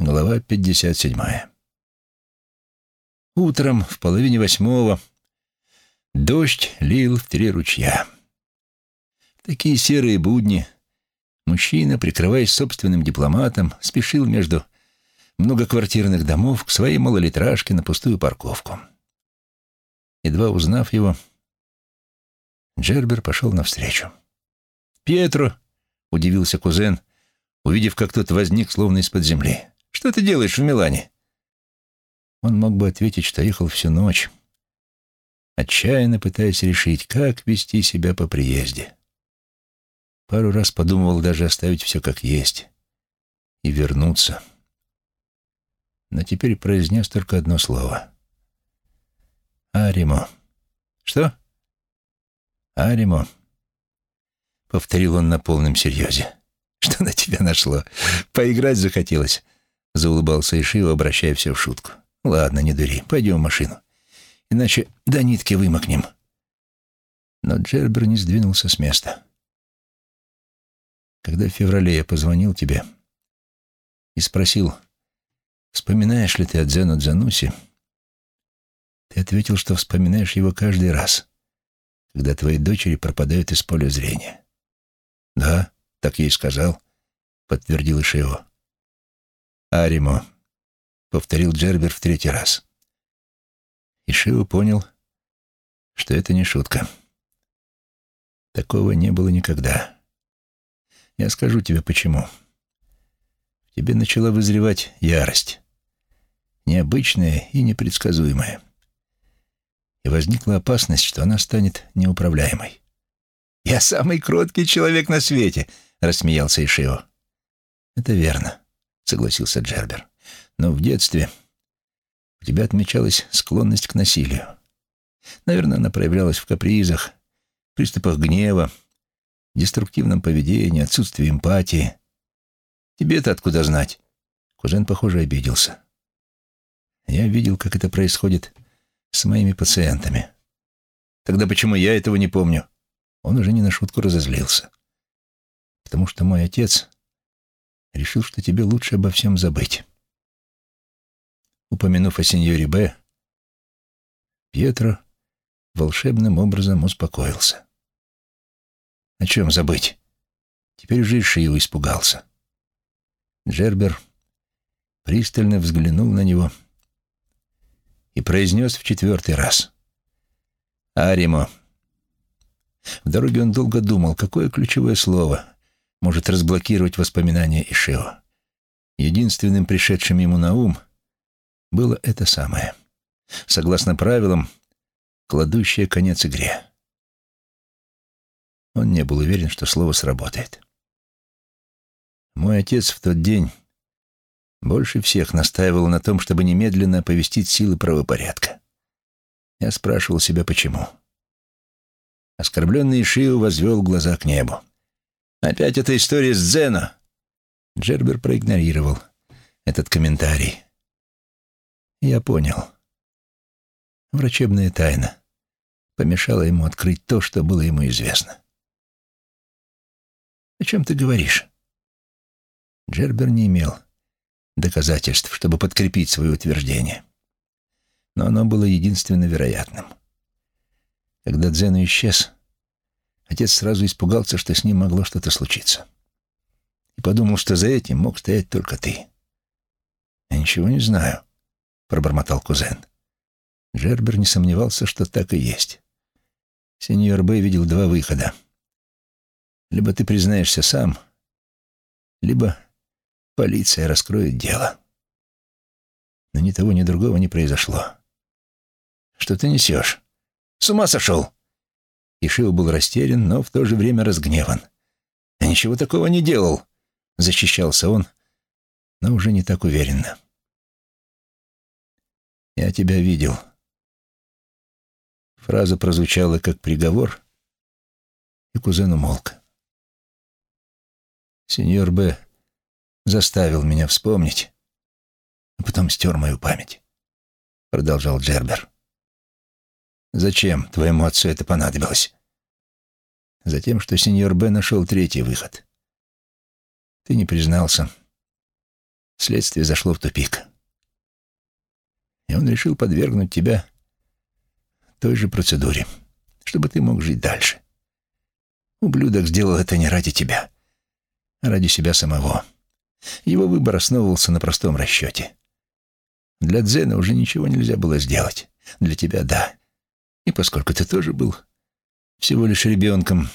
Глава 57. Утром в половине восьмого дождь лил в три ручья. В такие серые будни мужчина, прикрываясь собственным дипломатом, спешил между многоквартирных домов к своей малолитражке на пустую парковку. Едва узнав его, Джербер пошел навстречу. «Пьетро!» — удивился кузен, увидев, как тот возник словно из-под земли. Что ты делаешь в Милане?» Он мог бы ответить, что ехал всю ночь, отчаянно пытаясь решить, как вести себя по приезде. Пару раз подумывал даже оставить все как есть и вернуться. Но теперь произнес только одно слово. «Аримо». «Что?» «Аримо», — повторил он на полном серьезе. «Что на тебя нашло? Поиграть захотелось?» — заулыбался Ишио, обращая все в шутку. «Ладно, не дури, пойдем в машину. Иначе до нитки вымокнем». Но Джербер не сдвинулся с места. Когда в феврале я позвонил тебе и спросил, вспоминаешь ли ты о Дзену Дзануси, ты ответил, что вспоминаешь его каждый раз, когда твои дочери пропадают из поля зрения. «Да, так я и сказал», — подтвердил Ишио. «Аримо», — повторил Джербер в третий раз. И Шиу понял, что это не шутка. Такого не было никогда. Я скажу тебе, почему. В тебе начала вызревать ярость. Необычная и непредсказуемая. И возникла опасность, что она станет неуправляемой. «Я самый кроткий человек на свете», — рассмеялся Ишио. «Это верно согласился Джербер. «Но в детстве у тебя отмечалась склонность к насилию. Наверное, она проявлялась в капризах, приступах гнева, деструктивном поведении, отсутствии эмпатии. Тебе-то откуда знать?» Кузен, похоже, обиделся. «Я видел, как это происходит с моими пациентами. Тогда почему я этого не помню?» Он уже не на шутку разозлился. «Потому что мой отец решил, что тебе лучше обо всем забыть. Упомянув о сеньоре Б, Пьетро волшебным образом успокоился. О чем забыть? Теперь уже и Шиу испугался. Джербер пристально взглянул на него и произнес в четвертый раз. «Аримо». В дороге он долго думал, какое ключевое слово может разблокировать воспоминания Ишео. Единственным пришедшим ему на ум было это самое. Согласно правилам, кладущее конец игре. Он не был уверен, что слово сработает. Мой отец в тот день больше всех настаивал на том, чтобы немедленно оповестить силы правопорядка. Я спрашивал себя, почему. Оскорбленный Шиу возвел глаза к небу. Опять эта история с Дзена. Джербер проигнорировал этот комментарий. Я понял. Врачебная тайна помешала ему открыть то, что было ему известно. «О чем ты говоришь?» Джербер не имел доказательств, чтобы подкрепить свое утверждение. Но оно было единственно вероятным. Когда Дзену исчез, Отец сразу испугался, что с ним могло что-то случиться. И подумал, что за этим мог стоять только ты. «Я ничего не знаю», — пробормотал кузен. Джербер не сомневался, что так и есть. Сеньор Бэй видел два выхода. Либо ты признаешься сам, либо полиция раскроет дело. Но ни того, ни другого не произошло. Что ты несешь? С ума сошел? Ишио был растерян, но в то же время разгневан. «Я ничего такого не делал», — защищался он, но уже не так уверенно. «Я тебя видел». Фраза прозвучала как приговор, и кузен умолк. Сеньор Б. заставил меня вспомнить, а потом стер мою память, — продолжал Джербер. Зачем твоему отцу это понадобилось? Затем, что сеньор Б нашел третий выход. Ты не признался. следствие зашло в тупик. И он решил подвергнуть тебя той же процедуре, чтобы ты мог жить дальше. Ублюдок сделал это не ради тебя, а ради себя самого. Его выбор основывался на простом расчете. Для Дзена уже ничего нельзя было сделать. Для тебя — да. И поскольку ты тоже был всего лишь ребенком,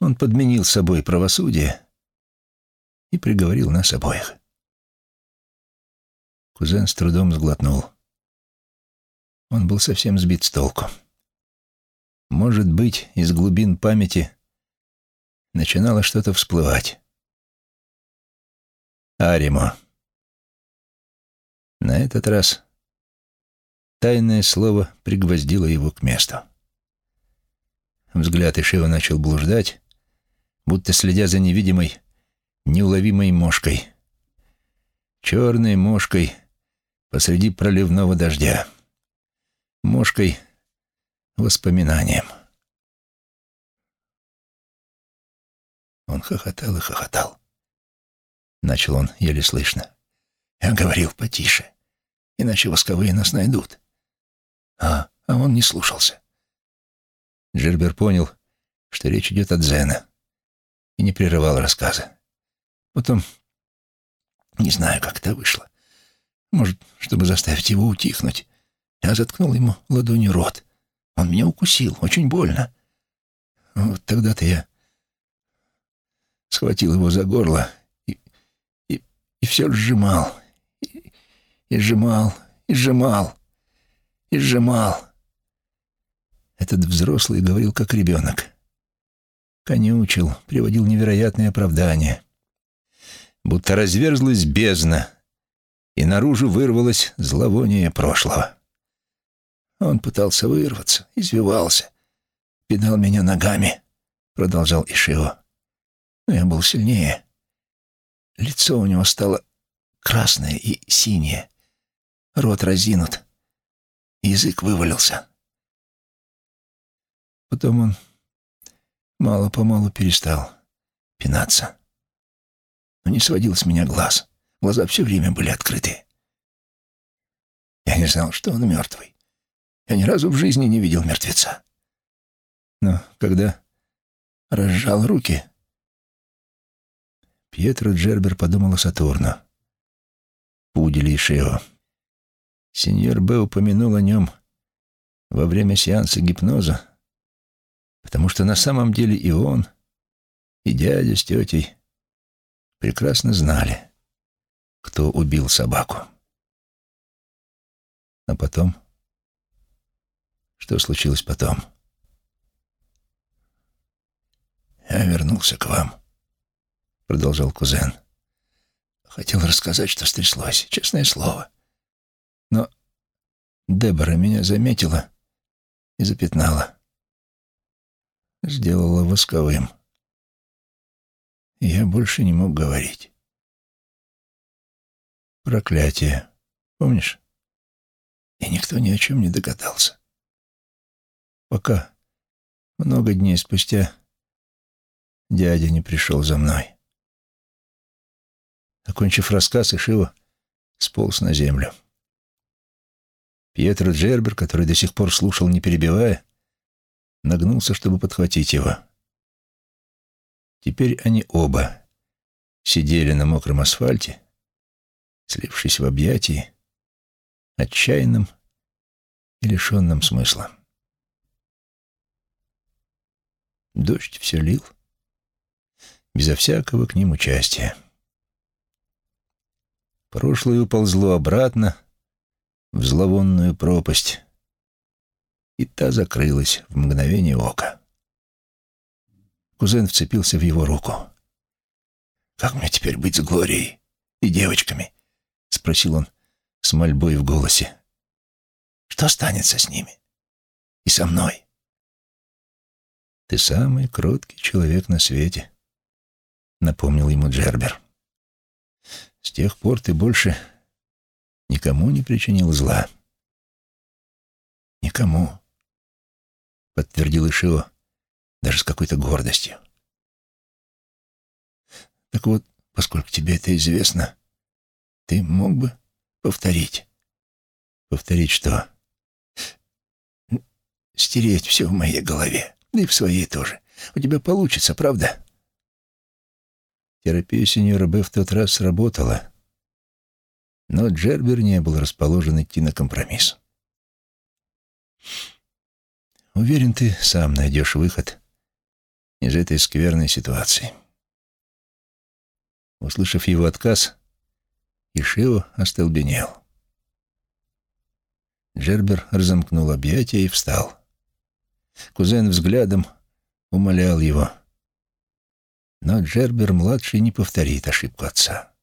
он подменил собой правосудие и приговорил нас обоих. Кузен с трудом сглотнул. Он был совсем сбит с толку. Может быть, из глубин памяти начинало что-то всплывать. Аримо. На этот раз тайное слово пригвоздило его к месту. Взгляд Ишива начал блуждать, будто следя за невидимой, неуловимой мошкой. Черной мошкой посреди проливного дождя. Мошкой воспоминанием. Он хохотал и хохотал. Начал он еле слышно. Я говорил потише, иначе восковые нас найдут. А, а он не слушался. Джербер понял, что речь идет о Дзена, и не прерывал рассказа. Потом, не знаю, как это вышло. Может, чтобы заставить его утихнуть, я заткнул ему ладонью рот. Он меня укусил, очень больно. Вот тогда-то я схватил его за горло и, и, и все сжимал, и, и сжимал, и сжимал, и сжимал. Этот взрослый говорил как ребенок. Конючил, приводил невероятные оправдания. Будто разверзлась бездна, и наружу вырвалось зловоние прошлого. Он пытался вырваться, извивался, пинал меня ногами, продолжал Ишио. Но я был сильнее. Лицо у него стало красное и синее, рот разинут, язык вывалился. Потом он мало-помалу перестал пинаться. Но не сводил с меня глаз. Глаза все время были открыты. Я не знал, что он мертвый. Я ни разу в жизни не видел мертвеца. Но когда разжал руки, Пьетро Джербер подумал о Сатурну, Пуделе и Шео. Сеньор Б. упомянул о нем во время сеанса гипноза, потому что на самом деле и он, и дядя с тетей прекрасно знали, кто убил собаку. А потом... Что случилось потом? «Я вернулся к вам», — продолжал кузен. «Хотел рассказать, что стряслось, честное слово. Но Дебора меня заметила и запятнала сделала восковым. Я больше не мог говорить. Проклятие. Помнишь? И никто ни о чем не догадался. Пока много дней спустя дядя не пришел за мной. Окончив рассказ, Ишива сполз на землю. Пьетро Джербер, который до сих пор слушал, не перебивая, нагнулся, чтобы подхватить его. Теперь они оба сидели на мокром асфальте, слившись в объятии, отчаянным и лишенным смысла. Дождь все лил, безо всякого к ним участия. Прошлое уползло обратно в зловонную пропасть, и та закрылась в мгновение ока. Кузен вцепился в его руку. «Как мне теперь быть с Глорией и девочками?» — спросил он с мольбой в голосе. «Что останется с ними? И со мной?» «Ты самый кроткий человек на свете», — напомнил ему Джербер. «С тех пор ты больше никому не причинил зла». «Никому», — подтвердил Ишио, даже с какой-то гордостью. «Так вот, поскольку тебе это известно, Ты мог бы повторить? Повторить что? Стереть все в моей голове. Да и в своей тоже. У тебя получится, правда? Терапия сеньора Б в тот раз сработала, но Джербер не был расположен идти на компромисс. Уверен, ты сам найдешь выход из этой скверной ситуации. Услышав его отказ, Ишио остолбенел. Джербер разомкнул объятия и встал. Кузен взглядом умолял его. Но Джербер-младший не повторит ошибку отца.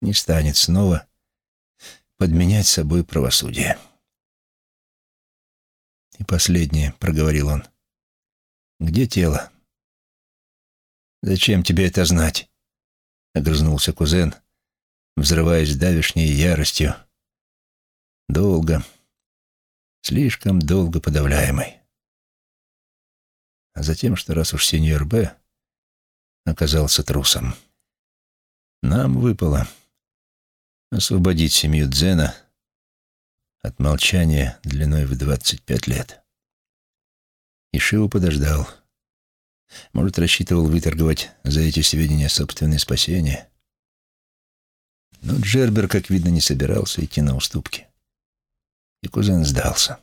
Не станет снова подменять собой правосудие. «И последнее», — проговорил он. «Где тело?» «Зачем тебе это знать?» — огрызнулся кузен, взрываясь давишней яростью. Долго, слишком долго подавляемой. А затем, что раз уж сеньор Б оказался трусом, нам выпало освободить семью Дзена от молчания длиной в двадцать пять лет. Ишио подождал. Может, рассчитывал выторговать за эти сведения собственное спасение. Но Джербер, как видно, не собирался идти на уступки. И кузен сдался.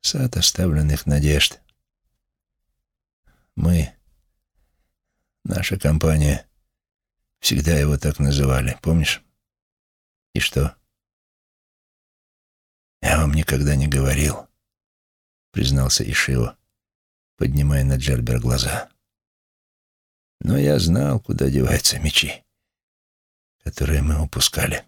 Сад оставленных надежд. Мы, наша компания, всегда его так называли, помнишь? И что? Я вам никогда не говорил, признался Ишио, поднимая на Джербер глаза. Но я знал, куда деваются мечи, которые мы упускали.